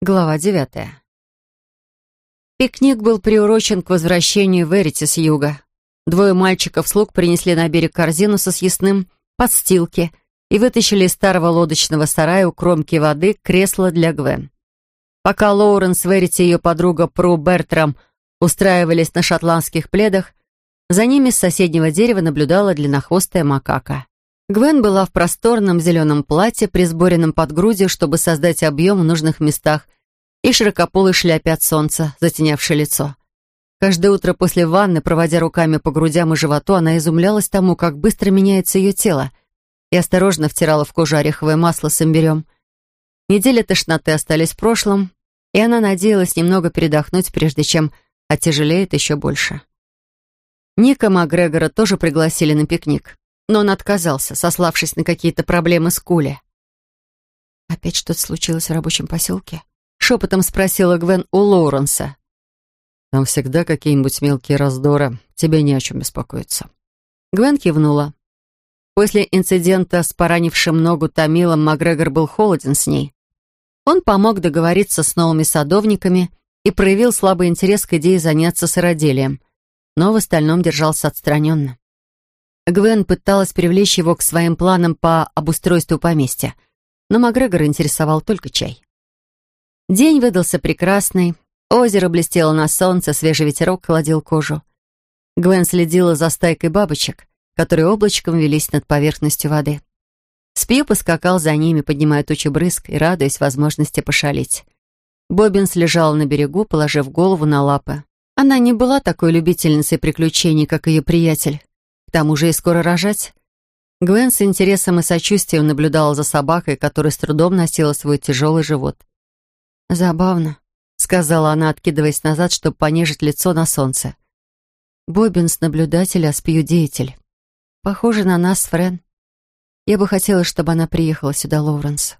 Глава девятая. Пикник был приурочен к возвращению Верити с юга. Двое мальчиков-слуг принесли на берег корзину со съестным, подстилки и вытащили из старого лодочного сарая у кромки воды кресло для Гвен. Пока Лоуренс, Верити и ее подруга Пру Бертрам устраивались на шотландских пледах, за ними с соседнего дерева наблюдала длиннохвостая макака. Гвен была в просторном зеленом платье, присборенном под грудью, чтобы создать объем в нужных местах, и широкополой шляпе от солнца, затенявшей лицо. Каждое утро после ванны, проводя руками по грудям и животу, она изумлялась тому, как быстро меняется ее тело, и осторожно втирала в кожу ореховое масло с имбирем. Недели тошноты остались в прошлом, и она надеялась немного передохнуть, прежде чем оттяжелеет еще больше. Ника Макгрегора тоже пригласили на пикник но он отказался, сославшись на какие-то проблемы с Кули. «Опять что-то случилось в рабочем поселке?» — шепотом спросила Гвен у Лоуренса. «Там всегда какие-нибудь мелкие раздоры. Тебе не о чем беспокоиться». Гвен кивнула. После инцидента с поранившим ногу Томилом Макгрегор был холоден с ней. Он помог договориться с новыми садовниками и проявил слабый интерес к идее заняться сыроделием, но в остальном держался отстраненно. Гвен пыталась привлечь его к своим планам по обустройству поместья, но Макгрегор интересовал только чай. День выдался прекрасный, озеро блестело на солнце, свежий ветерок холодил кожу. Гвен следила за стайкой бабочек, которые облачком велись над поверхностью воды. Спью поскакал за ними, поднимая тучу брызг и радуясь возможности пошалить. Боббинс лежал на берегу, положив голову на лапы. Она не была такой любительницей приключений, как ее приятель, к тому же и скоро рожать. Гвен с интересом и сочувствием наблюдала за собакой, которая с трудом носила свой тяжелый живот. «Забавно», — сказала она, откидываясь назад, чтобы понежить лицо на солнце. «Боббинс — наблюдатель, а Спью — деятель. Похоже на нас, Френ. Я бы хотела, чтобы она приехала сюда, Лоуренс».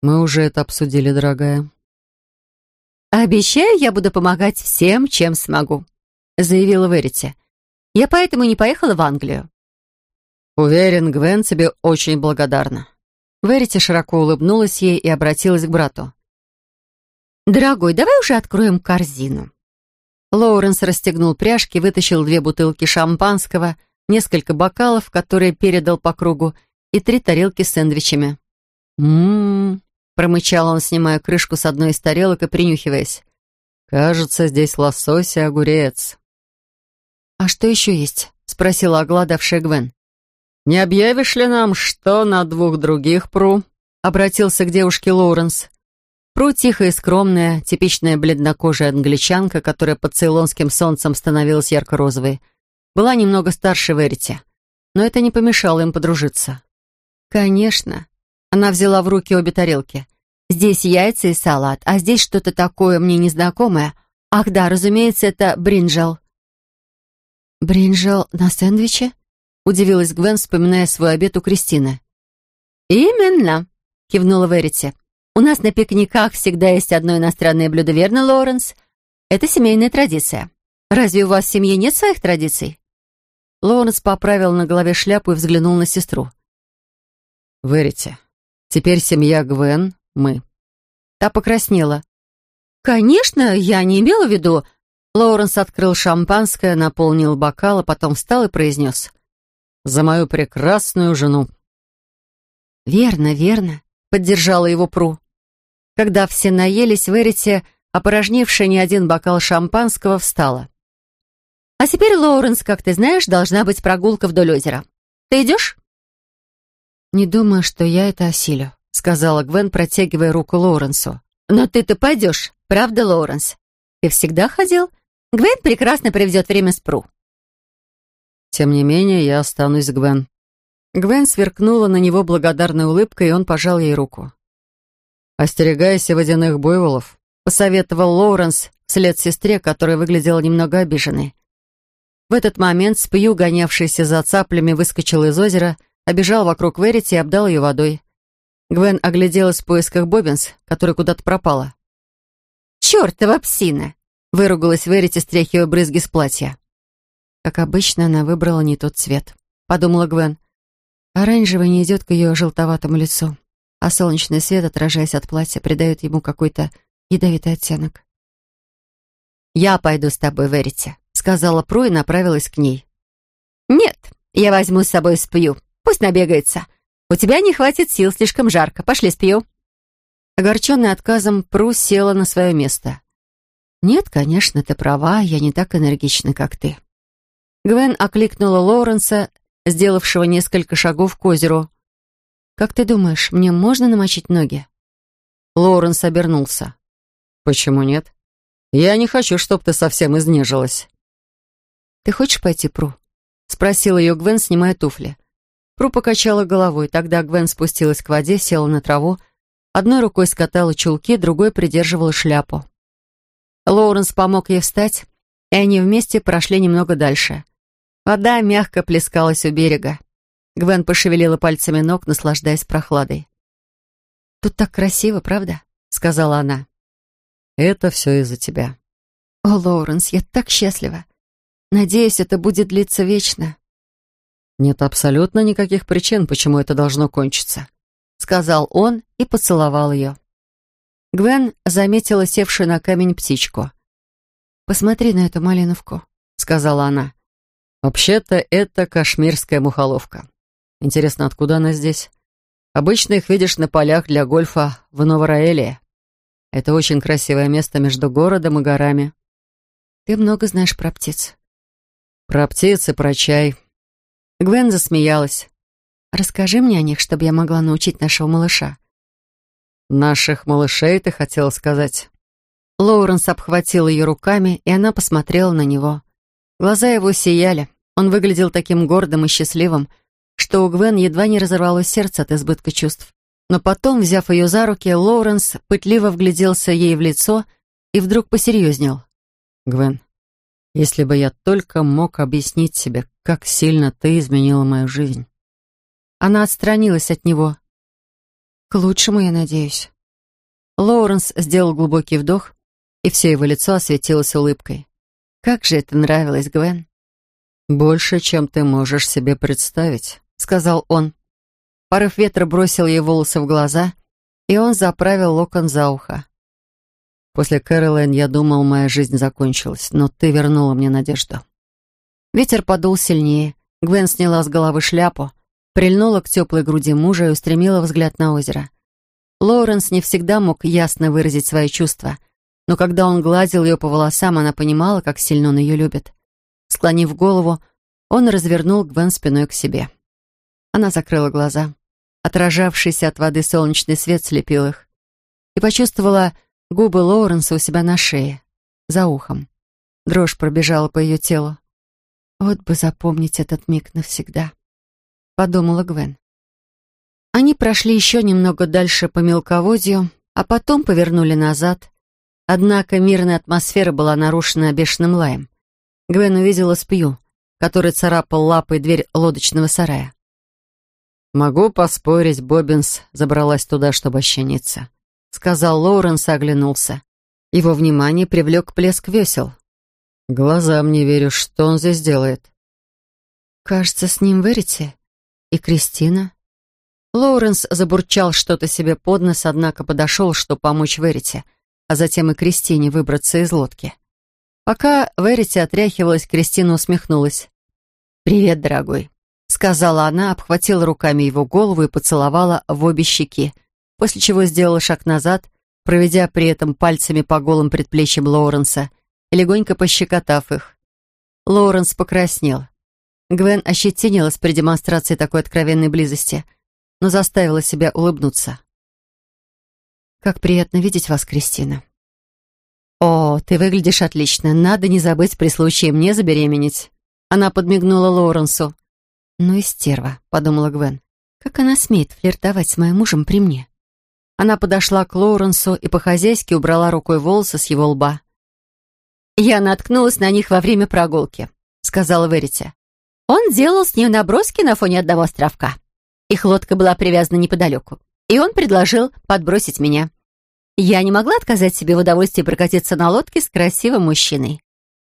«Мы уже это обсудили, дорогая». «Обещаю, я буду помогать всем, чем смогу», — заявила Верити. Я поэтому не поехала в Англию». «Уверен, Гвен тебе очень благодарна». Верити широко улыбнулась ей и обратилась к брату. «Дорогой, давай уже откроем корзину». Лоуренс расстегнул пряжки, вытащил две бутылки шампанского, несколько бокалов, которые передал по кругу, и три тарелки с сэндвичами. «М-м-м», промычал он, снимая крышку с одной из тарелок и принюхиваясь. «Кажется, здесь лосось и огурец». «А что еще есть?» — спросила оголодавшая Гвен. «Не объявишь ли нам, что на двух других пру?» — обратился к девушке Лоуренс. Пру тихая и скромная, типичная бледнокожая англичанка, которая под цейлонским солнцем становилась ярко-розовой, была немного старше Верити, но это не помешало им подружиться. «Конечно». Она взяла в руки обе тарелки. «Здесь яйца и салат, а здесь что-то такое мне незнакомое. Ах да, разумеется, это бринджал». «Бринжал на сэндвиче?» — удивилась Гвен, вспоминая свой обед у Кристины. «Именно», — кивнула Верити. «У нас на пикниках всегда есть одно иностранное блюдо, верно, Лоуренс? Это семейная традиция. Разве у вас в семье нет своих традиций?» Лоуренс поправил на голове шляпу и взглянул на сестру. «Верите, теперь семья Гвен — мы». Та покраснела. «Конечно, я не имела в виду...» Лоуренс открыл шампанское, наполнил бокал, а потом встал и произнес. «За мою прекрасную жену». «Верно, верно», — поддержала его Пру. Когда все наелись, Верите, опорожнившая не один бокал шампанского, встала. «А теперь, Лоуренс, как ты знаешь, должна быть прогулка вдоль озера. Ты идешь?» «Не думаю, что я это осилю», — сказала Гвен, протягивая руку Лоуренсу. «Но ты-то пойдешь, правда, Лоуренс? Ты всегда ходил Гвен прекрасно проведет время с Пру. Тем не менее, я останусь с Гвен. Гвен сверкнула на него благодарной улыбкой, и он пожал ей руку. «Остерегайся водяных буйволов», — посоветовал Лоуренс вслед сестре, которая выглядела немного обиженной. В этот момент Спью, гонявшийся за цаплями, выскочил из озера, обежал вокруг Верити и обдал ее водой. Гвен огляделась в поисках Боббинс, которая куда-то пропала. «Чёртова псина!» Выругалась Верити, стряхивая брызги с платья. Как обычно, она выбрала не тот цвет. Подумала Гвен. Оранжевый не идет к ее желтоватому лицу. а солнечный свет, отражаясь от платья, придает ему какой-то ядовитый оттенок. «Я пойду с тобой, Верите», — сказала Пру и направилась к ней. «Нет, я возьму с собой спью. Пусть набегается. У тебя не хватит сил, слишком жарко. Пошли спью». Огорченная отказом, Пру села на свое место. «Нет, конечно, ты права, я не так энергична, как ты». Гвен окликнула Лоуренса, сделавшего несколько шагов к озеру. «Как ты думаешь, мне можно намочить ноги?» Лоуренс обернулся. «Почему нет? Я не хочу, чтобы ты совсем изнежилась». «Ты хочешь пойти, Пру?» — спросила ее Гвен, снимая туфли. Пру покачала головой. Тогда Гвен спустилась к воде, села на траву, Одной рукой скатала чулки, другой придерживала шляпу. Лоуренс помог ей встать, и они вместе прошли немного дальше. Вода мягко плескалась у берега. Гвен пошевелила пальцами ног, наслаждаясь прохладой. «Тут так красиво, правда?» — сказала она. «Это все из-за тебя». «О, Лоуренс, я так счастлива. Надеюсь, это будет длиться вечно». «Нет абсолютно никаких причин, почему это должно кончиться сказал он и поцеловал ее. Гвен заметила севшую на камень птичку. «Посмотри на эту малиновку», — сказала она. «Вообще-то это кашмирская мухоловка. Интересно, откуда она здесь? Обычно их видишь на полях для гольфа в Новораэле. Это очень красивое место между городом и горами». «Ты много знаешь про птиц». «Про птиц и про чай». Гвен засмеялась. Расскажи мне о них, чтобы я могла научить нашего малыша». «Наших малышей, ты хотела сказать?» Лоуренс обхватил ее руками, и она посмотрела на него. Глаза его сияли. Он выглядел таким гордым и счастливым, что у Гвен едва не разорвалось сердце от избытка чувств. Но потом, взяв ее за руки, Лоуренс пытливо вгляделся ей в лицо и вдруг посерьезнел. «Гвен, если бы я только мог объяснить себе, как сильно ты изменила мою жизнь». Она отстранилась от него. «К лучшему, я надеюсь». Лоуренс сделал глубокий вдох, и все его лицо осветилось улыбкой. «Как же это нравилось, Гвен!» «Больше, чем ты можешь себе представить», — сказал он. Порыв ветра бросил ей волосы в глаза, и он заправил локон за ухо. «После Кэролайн я думал, моя жизнь закончилась, но ты вернула мне надежду». Ветер подул сильнее. Гвен сняла с головы шляпу, прильнула к теплой груди мужа и устремила взгляд на озеро. Лоуренс не всегда мог ясно выразить свои чувства, но когда он гладил ее по волосам, она понимала, как сильно он ее любит. Склонив голову, он развернул Гвен спиной к себе. Она закрыла глаза. Отражавшийся от воды солнечный свет слепил их. И почувствовала губы Лоуренса у себя на шее, за ухом. Дрожь пробежала по ее телу. Вот бы запомнить этот миг навсегда. — подумала Гвен. Они прошли еще немного дальше по мелководью, а потом повернули назад. Однако мирная атмосфера была нарушена бешеным лаем. Гвен увидела спью, который царапал лапой дверь лодочного сарая. «Могу поспорить, Боббинс забралась туда, чтобы ощениться», — сказал Лоуренс и оглянулся. Его внимание привлек плеск весел. «Глазам не верю, что он здесь делает». «Кажется, с ним верите?» И Кристина? Лоуренс забурчал что-то себе под нос, однако подошел, чтобы помочь Верите, а затем и Кристине выбраться из лодки. Пока Верите отряхивалась, Кристина усмехнулась. «Привет, дорогой», — сказала она, обхватила руками его голову и поцеловала в обе щеки, после чего сделала шаг назад, проведя при этом пальцами по голым предплечьям Лоуренса и легонько пощекотав их. Лоуренс покраснел. Гвен ощетинилась при демонстрации такой откровенной близости, но заставила себя улыбнуться. «Как приятно видеть вас, Кристина». «О, ты выглядишь отлично. Надо не забыть при случае мне забеременеть». Она подмигнула Лоуренсу. «Ну и стерва», — подумала Гвен. «Как она смеет флиртовать с моим мужем при мне?» Она подошла к Лоуренсу и по-хозяйски убрала рукой волосы с его лба. «Я наткнулась на них во время прогулки», — сказала Верите. Он делал с ней наброски на фоне одного островка. Их лодка была привязана неподалеку, и он предложил подбросить меня. Я не могла отказать себе в удовольствии прокатиться на лодке с красивым мужчиной.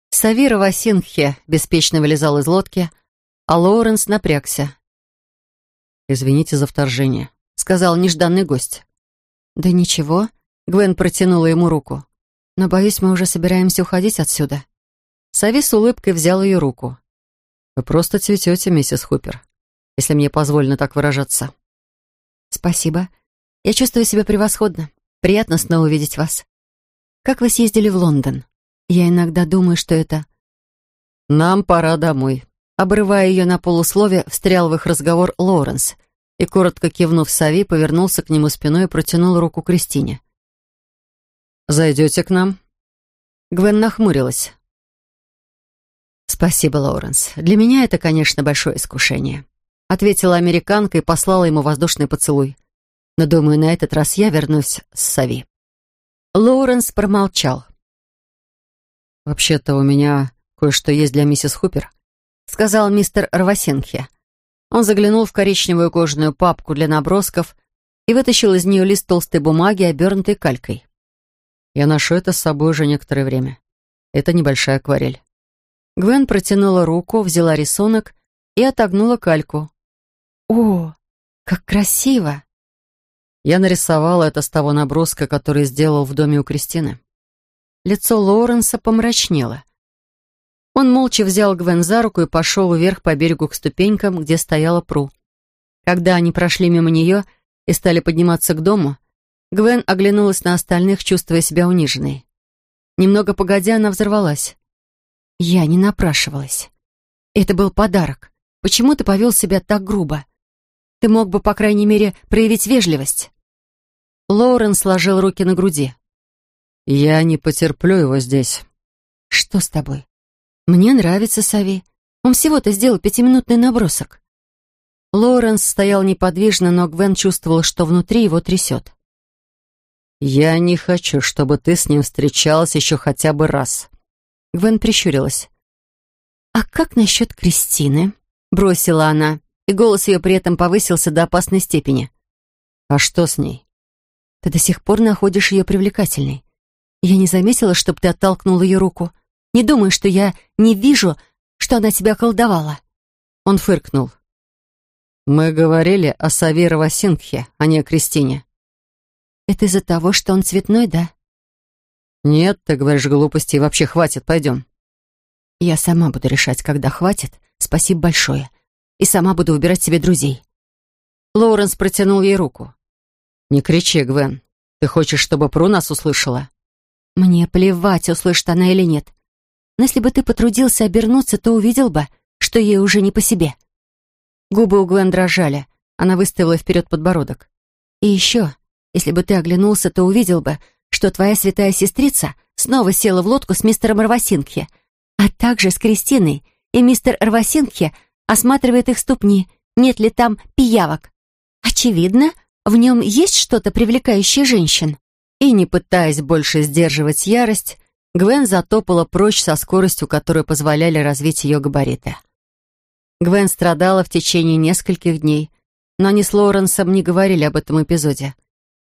Савира Васинхе беспечно вылезал из лодки, а Лоуренс напрягся. «Извините за вторжение», — сказал нежданный гость. «Да ничего», — Гвен протянула ему руку. «Но, боюсь, мы уже собираемся уходить отсюда». Сави с улыбкой взял ее руку. «Вы просто цветете, миссис Хупер, если мне позволено так выражаться». «Спасибо. Я чувствую себя превосходно. Приятно снова увидеть вас. Как вы съездили в Лондон? Я иногда думаю, что это...» «Нам пора домой», Обрывая ее на полуслове, встрял в их разговор Лоуренс и, коротко кивнув Сави, повернулся к нему спиной и протянул руку Кристине. «Зайдете к нам?» Гвен нахмурилась. «Спасибо, Лоуренс. Для меня это, конечно, большое искушение», ответила американка и послала ему воздушный поцелуй. «Но, думаю, на этот раз я вернусь с Сави». Лоуренс промолчал. «Вообще-то у меня кое-что есть для миссис Хупер», сказал мистер Рвасенхе. Он заглянул в коричневую кожаную папку для набросков и вытащил из нее лист толстой бумаги, обернутой калькой. «Я ношу это с собой уже некоторое время. Это небольшая акварель». Гвен протянула руку, взяла рисунок и отогнула кальку. «О, как красиво!» Я нарисовала это с того наброска, который сделал в доме у Кристины. Лицо Лоуренса помрачнело. Он молча взял Гвен за руку и пошел вверх по берегу к ступенькам, где стояла Пру. Когда они прошли мимо нее и стали подниматься к дому, Гвен оглянулась на остальных, чувствуя себя униженной. Немного погодя, она взорвалась. «Я не напрашивалась. Это был подарок. Почему ты повел себя так грубо? Ты мог бы, по крайней мере, проявить вежливость». Лоурен сложил руки на груди. «Я не потерплю его здесь». «Что с тобой? «Мне нравится Сави. Он всего-то сделал пятиминутный набросок». Лоуренс стоял неподвижно, но Гвен чувствовал, что внутри его трясет. «Я не хочу, чтобы ты с ним встречалась еще хотя бы раз». Гвен прищурилась. «А как насчет Кристины?» — бросила она, и голос ее при этом повысился до опасной степени. «А что с ней?» «Ты до сих пор находишь ее привлекательной. Я не заметила, чтобы ты оттолкнул ее руку. Не думай, что я не вижу, что она тебя колдовала». Он фыркнул. «Мы говорили о Савира Васингхе, а не о Кристине». «Это из-за того, что он цветной, да?» «Нет, ты говоришь глупости, и вообще хватит, пойдем». «Я сама буду решать, когда хватит. Спасибо большое. И сама буду выбирать себе друзей». Лоуренс протянул ей руку. «Не кричи, Гвен. Ты хочешь, чтобы Пру нас услышала?» «Мне плевать, услышит она или нет. Но если бы ты потрудился обернуться, то увидел бы, что ей уже не по себе». Губы у Гвен дрожали. Она выставила вперед подбородок. «И еще, если бы ты оглянулся, то увидел бы, что твоя святая сестрица снова села в лодку с мистером Рвасинхе, а также с Кристиной, и мистер Рвасинхе осматривает их ступни, нет ли там пиявок. Очевидно, в нем есть что-то привлекающее женщин». И, не пытаясь больше сдерживать ярость, Гвен затопала прочь со скоростью, которую позволяли развить ее габариты. Гвен страдала в течение нескольких дней, но они с Лоуренсом не говорили об этом эпизоде.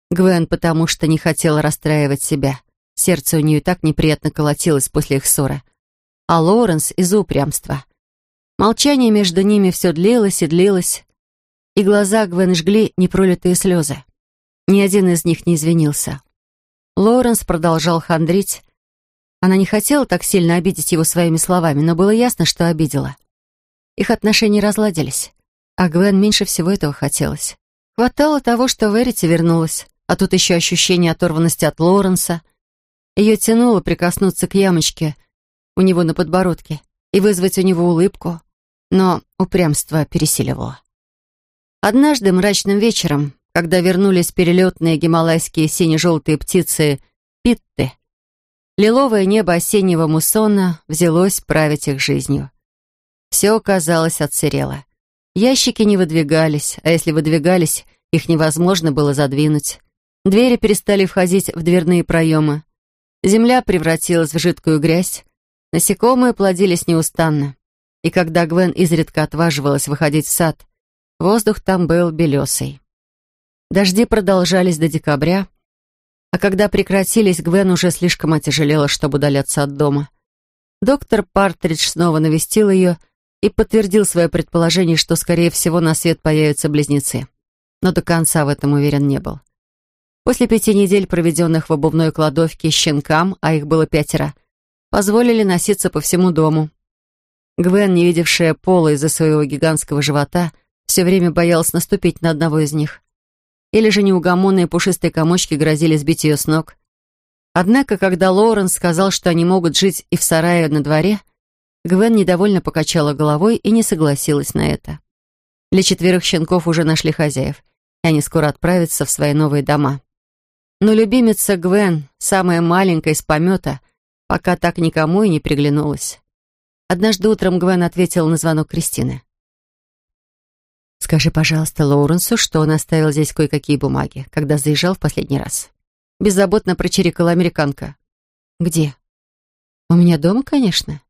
Гвен потому что не хотела расстраивать себя. Сердце у нее так неприятно колотилось после их ссоры. А Лоуренс из-за упрямства. Молчание между ними все длилось и длилось, и глаза Гвен жгли непролитые слезы. Ни один из них не извинился. Лоуренс продолжал хандрить, она не хотела так сильно обидеть его своими словами, но было ясно, что обидела. Их отношения разладились, а Гвен меньше всего этого хотелось. Хватало того, что Верити вернулась, а тут еще ощущение оторванности от Лоренса. Ее тянуло прикоснуться к ямочке у него на подбородке и вызвать у него улыбку, но упрямство пересиливало. Однажды мрачным вечером, когда вернулись перелетные гималайские сине-желтые птицы Питты, Лиловое небо осеннего муссона взялось править их жизнью. Все, казалось, отсырело. Ящики не выдвигались, а если выдвигались, их невозможно было задвинуть. Двери перестали входить в дверные проемы. Земля превратилась в жидкую грязь. Насекомые плодились неустанно. И когда Гвен изредка отваживалась выходить в сад, воздух там был белесый. Дожди продолжались до декабря, а когда прекратились, Гвен уже слишком отяжелела, чтобы удаляться от дома. Доктор Партридж снова навестил ее и подтвердил свое предположение, что, скорее всего, на свет появятся близнецы. но до конца в этом уверен не был. После пяти недель, проведенных в обувной кладовке щенкам, а их было пятеро, позволили носиться по всему дому. Гвен, не видевшая пола из-за своего гигантского живота, все время боялась наступить на одного из них. Или же неугомонные пушистые комочки грозили сбить ее с ног. Однако, когда Лоуренс сказал, что они могут жить и в сарае на дворе, Гвен недовольно покачала головой и не согласилась на это. Для четверых щенков уже нашли хозяев, и они скоро отправятся в свои новые дома. Но любимица Гвен, самая маленькая из помета, пока так никому и не приглянулась. Однажды утром Гвен ответила на звонок Кристины. «Скажи, пожалуйста, Лоуренсу, что он оставил здесь кое-какие бумаги, когда заезжал в последний раз». Беззаботно прочирикала американка. «Где?» «У меня дома, конечно».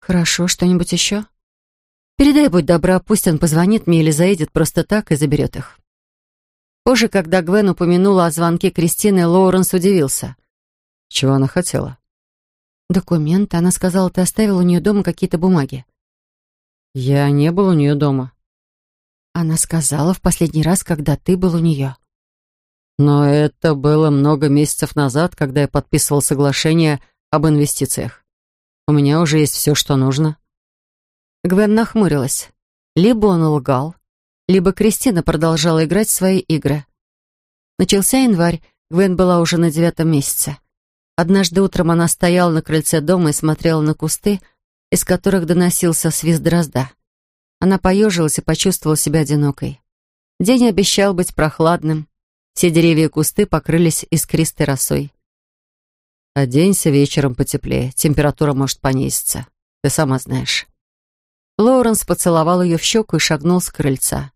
«Хорошо, что-нибудь еще?» «Передай, будь добра, пусть он позвонит мне или заедет просто так и заберет их». Позже, когда Гвен упомянула о звонке Кристины, Лоуренс удивился. Чего она хотела? Документ. Она сказала, ты оставил у нее дома какие-то бумаги. Я не был у нее дома. Она сказала в последний раз, когда ты был у нее. Но это было много месяцев назад, когда я подписывал соглашение об инвестициях. У меня уже есть все, что нужно. Гвен нахмурилась. Либо он лгал, либо Кристина продолжала играть в свои игры. Начался январь, Гвен была уже на девятом месяце. Однажды утром она стояла на крыльце дома и смотрела на кусты, из которых доносился свист дрозда. Она поежилась и почувствовала себя одинокой. День обещал быть прохладным. Все деревья и кусты покрылись искристой росой. «Оденься вечером потеплее, температура может понизиться. Ты сама знаешь». Лоуренс поцеловал ее в щеку и шагнул с крыльца.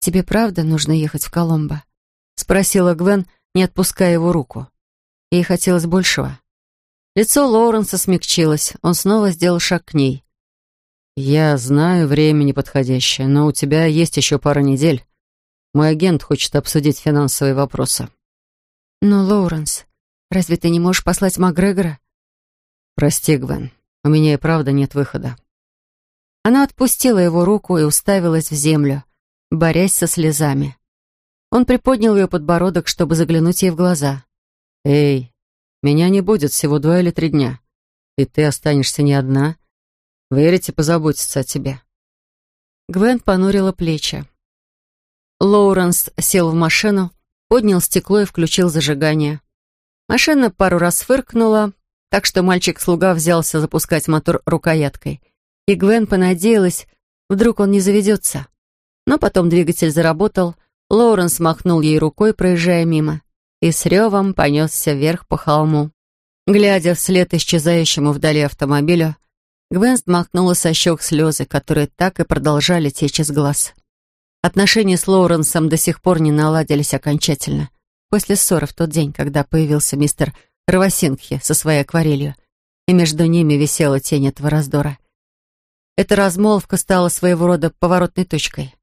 «Тебе правда нужно ехать в Коломбо?» — спросила Гвен, не отпуская его руку. Ей хотелось большего. Лицо Лоуренса смягчилось, он снова сделал шаг к ней. «Я знаю, время неподходящее, но у тебя есть еще пара недель. Мой агент хочет обсудить финансовые вопросы». «Но, Лоуренс, разве ты не можешь послать Макгрегора?» «Прости, Гвен, у меня и правда нет выхода». Она отпустила его руку и уставилась в землю, борясь со слезами. Он приподнял ее подбородок, чтобы заглянуть ей в глаза. «Эй, меня не будет всего два или три дня, и ты останешься не одна. Верите позаботиться о тебе». Гвен понурила плечи. Лоуренс сел в машину, поднял стекло и включил зажигание. Машина пару раз фыркнула, так что мальчик-слуга взялся запускать мотор рукояткой — и Гвен понадеялась, вдруг он не заведется. Но потом двигатель заработал, Лоуренс махнул ей рукой, проезжая мимо, и с ревом понесся вверх по холму. Глядя вслед исчезающему вдали автомобилю, Гвен смахнула со щек слезы, которые так и продолжали течь из глаз. Отношения с Лоуренсом до сих пор не наладились окончательно. После ссоры в тот день, когда появился мистер Равасингхи со своей акварелью, и между ними висела тень этого раздора. Эта размолвка стала своего рода поворотной точкой.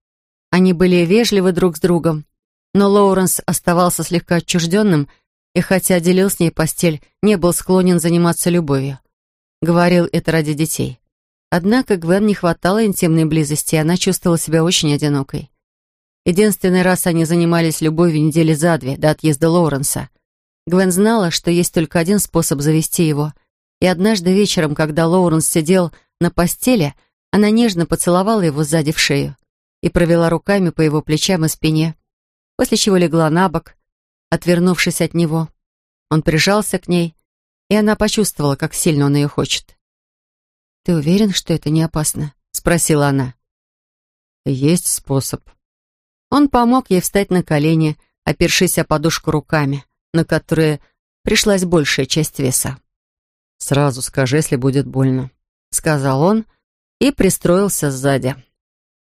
Они были вежливы друг с другом, но Лоуренс оставался слегка отчужденным и, хотя делил с ней постель, не был склонен заниматься любовью. Говорил это ради детей. Однако Гвен не хватало интимной близости, и она чувствовала себя очень одинокой. Единственный раз они занимались любовью недели за две до отъезда Лоуренса. Гвен знала, что есть только один способ завести его, и однажды вечером, когда Лоуренс сидел на постели она нежно поцеловала его сзади в шею и провела руками по его плечам и спине, после чего легла на бок, отвернувшись от него. Он прижался к ней, и она почувствовала, как сильно он ее хочет. «Ты уверен, что это не опасно?» — спросила она. «Есть способ». Он помог ей встать на колени, опершись о подушку руками, на которые пришлась большая часть веса. «Сразу скажи, если будет больно», — сказал он и пристроился сзади.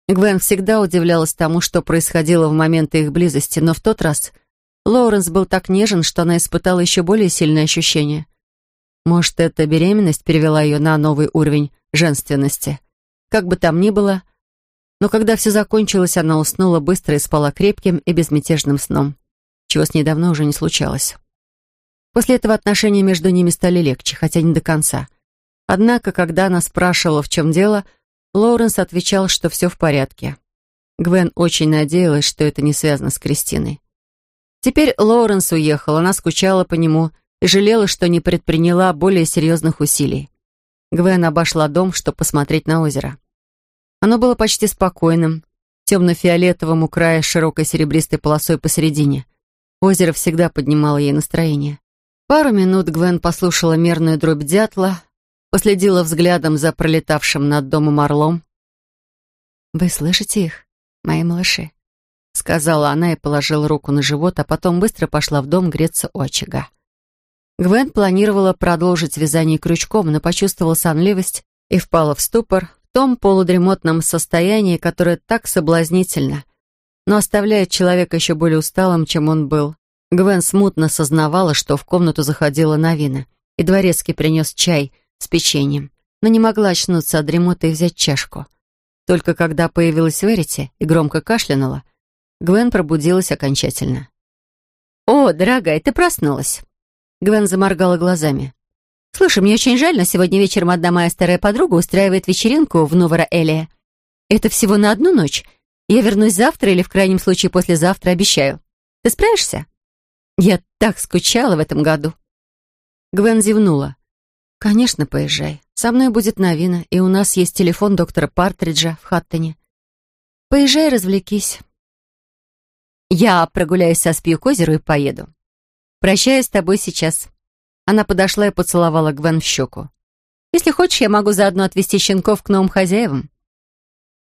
Гвен всегда удивлялась тому, что происходило в моменты их близости, но в тот раз Лоуренс был так нежен, что она испытала еще более сильное ощущение. Может, эта беременность перевела ее на новый уровень женственности. Как бы там ни было, но когда все закончилось, она уснула быстро и спала крепким и безмятежным сном, чего с ней давно уже не случалось. После этого отношения между ними стали легче, хотя не до конца. Однако, когда она спрашивала, в чем дело, Лоуренс отвечал, что все в порядке. Гвен очень надеялась, что это не связано с Кристиной. Теперь Лоуренс уехал, она скучала по нему и жалела, что не предприняла более серьезных усилий. Гвен обошла дом, чтобы посмотреть на озеро. Оно было почти спокойным, темно-фиолетовым у края с широкой серебристой полосой посередине. Озеро всегда поднимало ей настроение. Пару минут Гвен послушала мерную дробь дятла, последила взглядом за пролетавшим над домом орлом. «Вы слышите их, мои малыши?» — сказала она и положила руку на живот, а потом быстро пошла в дом греться у очага. Гвен планировала продолжить вязание крючком, но почувствовала сонливость и впала в ступор в том полудремотном состоянии, которое так соблазнительно, но оставляет человека еще более усталым, чем он был. Гвен смутно сознавала, что в комнату заходила Новина, и дворецкий принес чай с печеньем, но не могла очнуться от дремоты и взять чашку. Только когда появилась Верити и громко кашлянула, Гвен пробудилась окончательно. «О, дорогая, ты проснулась!» Гвен заморгала глазами. «Слушай, мне очень жаль, но сегодня вечером одна моя старая подруга устраивает вечеринку в Новора-Элия. Это всего на одну ночь. Я вернусь завтра или в крайнем случае послезавтра, обещаю. Ты справишься?» Я так скучала в этом году. Гвен зевнула. «Конечно, поезжай. Со мной будет Новина, и у нас есть телефон доктора Партриджа в Хаттоне. Поезжай, развлекись. Я прогуляюсь со Спью к озеру и поеду. Прощаюсь с тобой сейчас». Она подошла и поцеловала Гвен в щеку. «Если хочешь, я могу заодно отвезти щенков к новым хозяевам».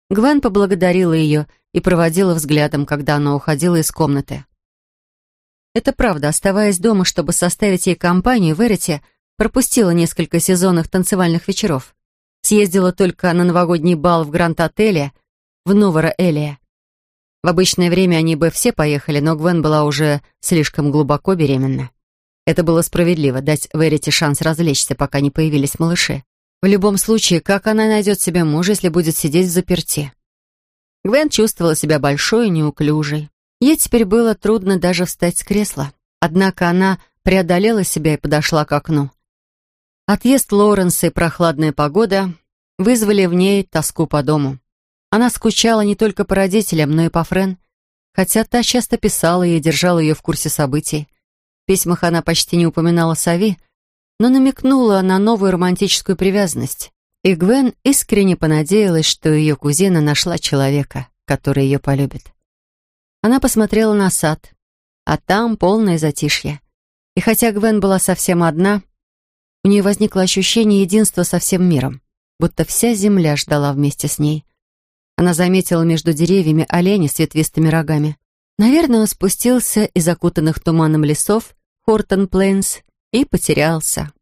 Гвен поблагодарила ее и проводила взглядом, когда она уходила из комнаты. Это правда, оставаясь дома, чтобы составить ей компанию, Верити пропустила несколько сезонных танцевальных вечеров. Съездила только на новогодний бал в Гранд-отеле в Новора-Элия. В обычное время они бы все поехали, но Гвен была уже слишком глубоко беременна. Это было справедливо, дать Верити шанс развлечься, пока не появились малыши. В любом случае, как она найдет себе мужа, если будет сидеть в заперти? Гвен чувствовала себя большой и неуклюжей. Ей теперь было трудно даже встать с кресла. Однако она преодолела себя и подошла к окну. Отъезд Лоуренса и прохладная погода вызвали в ней тоску по дому. Она скучала не только по родителям, но и по Френ, хотя та часто писала и держала ее в курсе событий. В письмах она почти не упоминала Сави, но намекнула на новую романтическую привязанность. И Гвен искренне понадеялась, что ее кузина нашла человека, который ее полюбит. Она посмотрела на сад, а там полное затишье. И хотя Гвен была совсем одна, у нее возникло ощущение единства со всем миром, будто вся земля ждала вместе с ней. Она заметила между деревьями оленя с ветвистыми рогами. Наверное, он спустился из окутанных туманом лесов Хортон Плейнс и потерялся.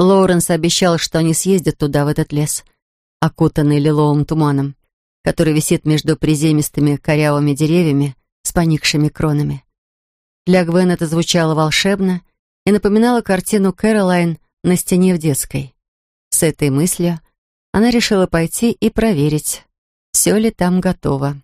Лоуренс обещал, что они съездят туда, в этот лес, окутанный лиловым туманом который висит между приземистыми корявыми деревьями с поникшими кронами. Для Гвен это звучало волшебно и напоминало картину Кэролайн на стене в детской. С этой мыслью она решила пойти и проверить, все ли там готово.